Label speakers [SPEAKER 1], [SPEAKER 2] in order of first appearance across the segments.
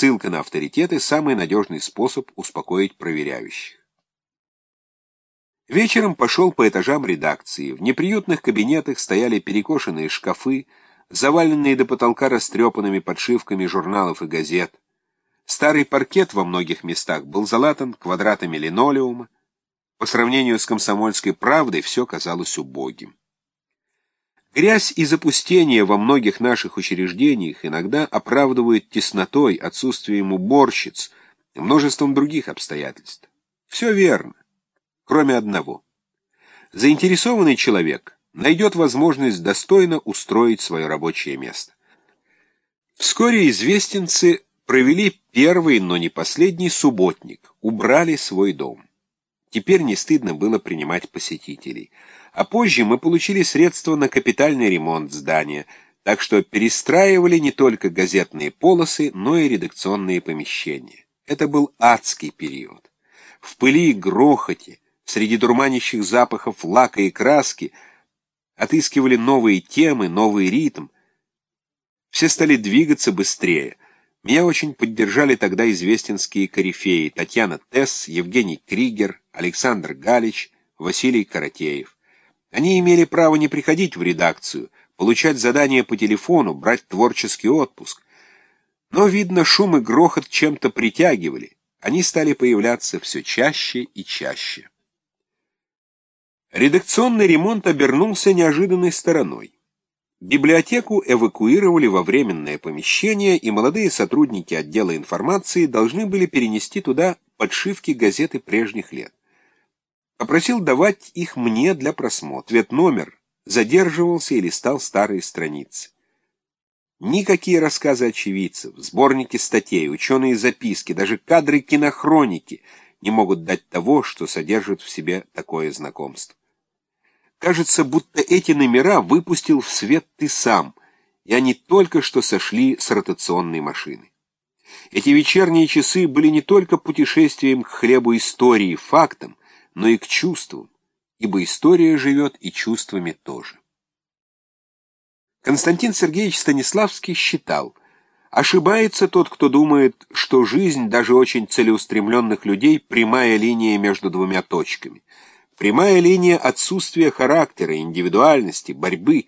[SPEAKER 1] ссылка на авторитеты — самый надежный способ успокоить проверяющих. Вечером пошел по этажам редакции. В неприютных кабинетах стояли перекошенные шкафы, заваленные до потолка растрепанными подшивками журналов и газет. Старый паркет во многих местах был залатан квадратами линолеума. По сравнению с комсомольской правдой все казалось убогим. Грязь и запустение во многих наших учреждениях иногда оправдывают теснотой, отсутствием уборщиц, множеством других обстоятельств. Все верно, кроме одного. Заинтересованный человек найдет возможность достойно устроить свое рабочее место. Вскоре известенцы провели первый, но не последний субботник, убрали свой дом. Теперь не стыдно было принимать посетителей – а позже мы получили средства на капитальный ремонт здания, так что перестраивали не только газетные полосы, но и редакционные помещения. Это был адский период. В пыли и грохоте, среди дурманящих запахов лака и краски, отыскивали новые темы, новый ритм. Все стали двигаться быстрее. Меня очень поддержали тогда известенские корифеи Татьяна Тесс, Евгений Кригер, Александр Галич, Василий Каратеев. Они имели право не приходить в редакцию, получать задания по телефону, брать творческий отпуск. Но, видно, шум и грохот чем-то притягивали. Они стали появляться все чаще и чаще. Редакционный ремонт обернулся неожиданной стороной. Библиотеку эвакуировали во временное помещение, и молодые сотрудники отдела информации должны были перенести туда подшивки газеты прежних лет. Попросил давать их мне для просмотра. Ведь номер задерживался и листал старые страницы. Никакие рассказы очевидцев, сборники статей, ученые записки, даже кадры кинохроники не могут дать того, что содержит в себе такое знакомство. Кажется, будто эти номера выпустил в свет ты сам, и они только что сошли с ротационной машины. Эти вечерние часы были не только путешествием к хлебу истории, фактам, но и к чувствам, ибо история живет и чувствами тоже. Константин Сергеевич Станиславский считал, ошибается тот, кто думает, что жизнь даже очень целеустремленных людей – прямая линия между двумя точками. Прямая линия отсутствия характера, индивидуальности, борьбы.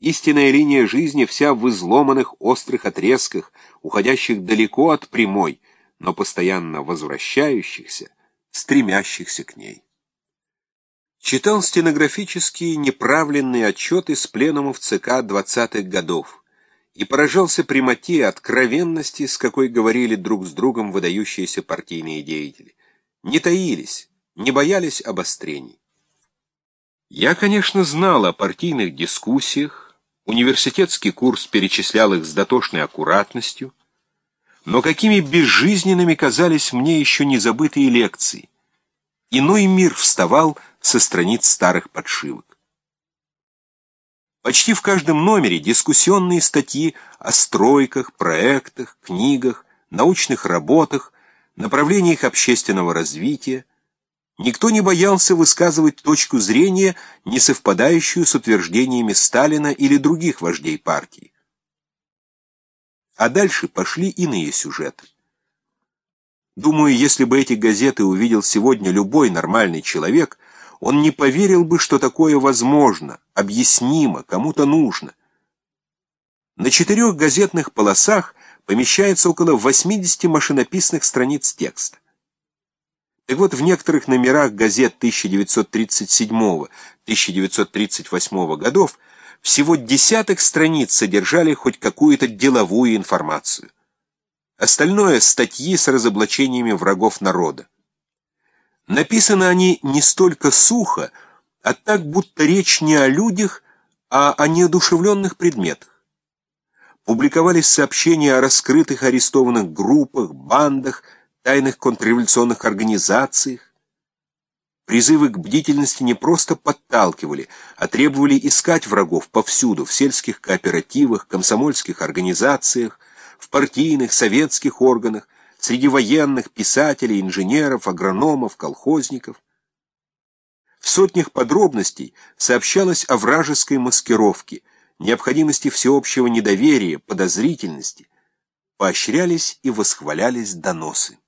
[SPEAKER 1] Истинная линия жизни вся в изломанных острых отрезках, уходящих далеко от прямой, но постоянно возвращающихся, стремящихся к ней. Читал стенографические неправленные отчеты с пленумов ЦК 20-х годов и поражался прямоте и откровенности, с какой говорили друг с другом выдающиеся партийные деятели. Не таились, не боялись обострений. Я, конечно, знал о партийных дискуссиях, университетский курс перечислял их с дотошной аккуратностью, но какими безжизненными казались мне еще незабытые лекции. Иной мир вставал со страниц старых подшивок. Почти в каждом номере дискуссионные статьи о стройках, проектах, книгах, научных работах, направлениях общественного развития. Никто не боялся высказывать точку зрения, не совпадающую с утверждениями Сталина или других вождей партии. А дальше пошли иные сюжеты. Думаю, если бы эти газеты увидел сегодня любой нормальный человек, он не поверил бы, что такое возможно, объяснимо, кому-то нужно. На четырех газетных полосах помещается около 80 машинописных страниц текста. Так вот, в некоторых номерах газет 1937-1938 годов всего десяток страниц содержали хоть какую-то деловую информацию. Остальное — статьи с разоблачениями врагов народа. Написаны они не столько сухо, а так, будто речь не о людях, а о неодушевленных предметах. Публиковались сообщения о раскрытых арестованных группах, бандах, тайных контрреволюционных организациях, Призывы к бдительности не просто подталкивали, а требовали искать врагов повсюду, в сельских кооперативах, комсомольских организациях, в партийных, советских органах, среди военных, писателей, инженеров, агрономов, колхозников. В сотнях подробностей сообщалось о вражеской маскировке, необходимости всеобщего недоверия, подозрительности, поощрялись и восхвалялись доносы.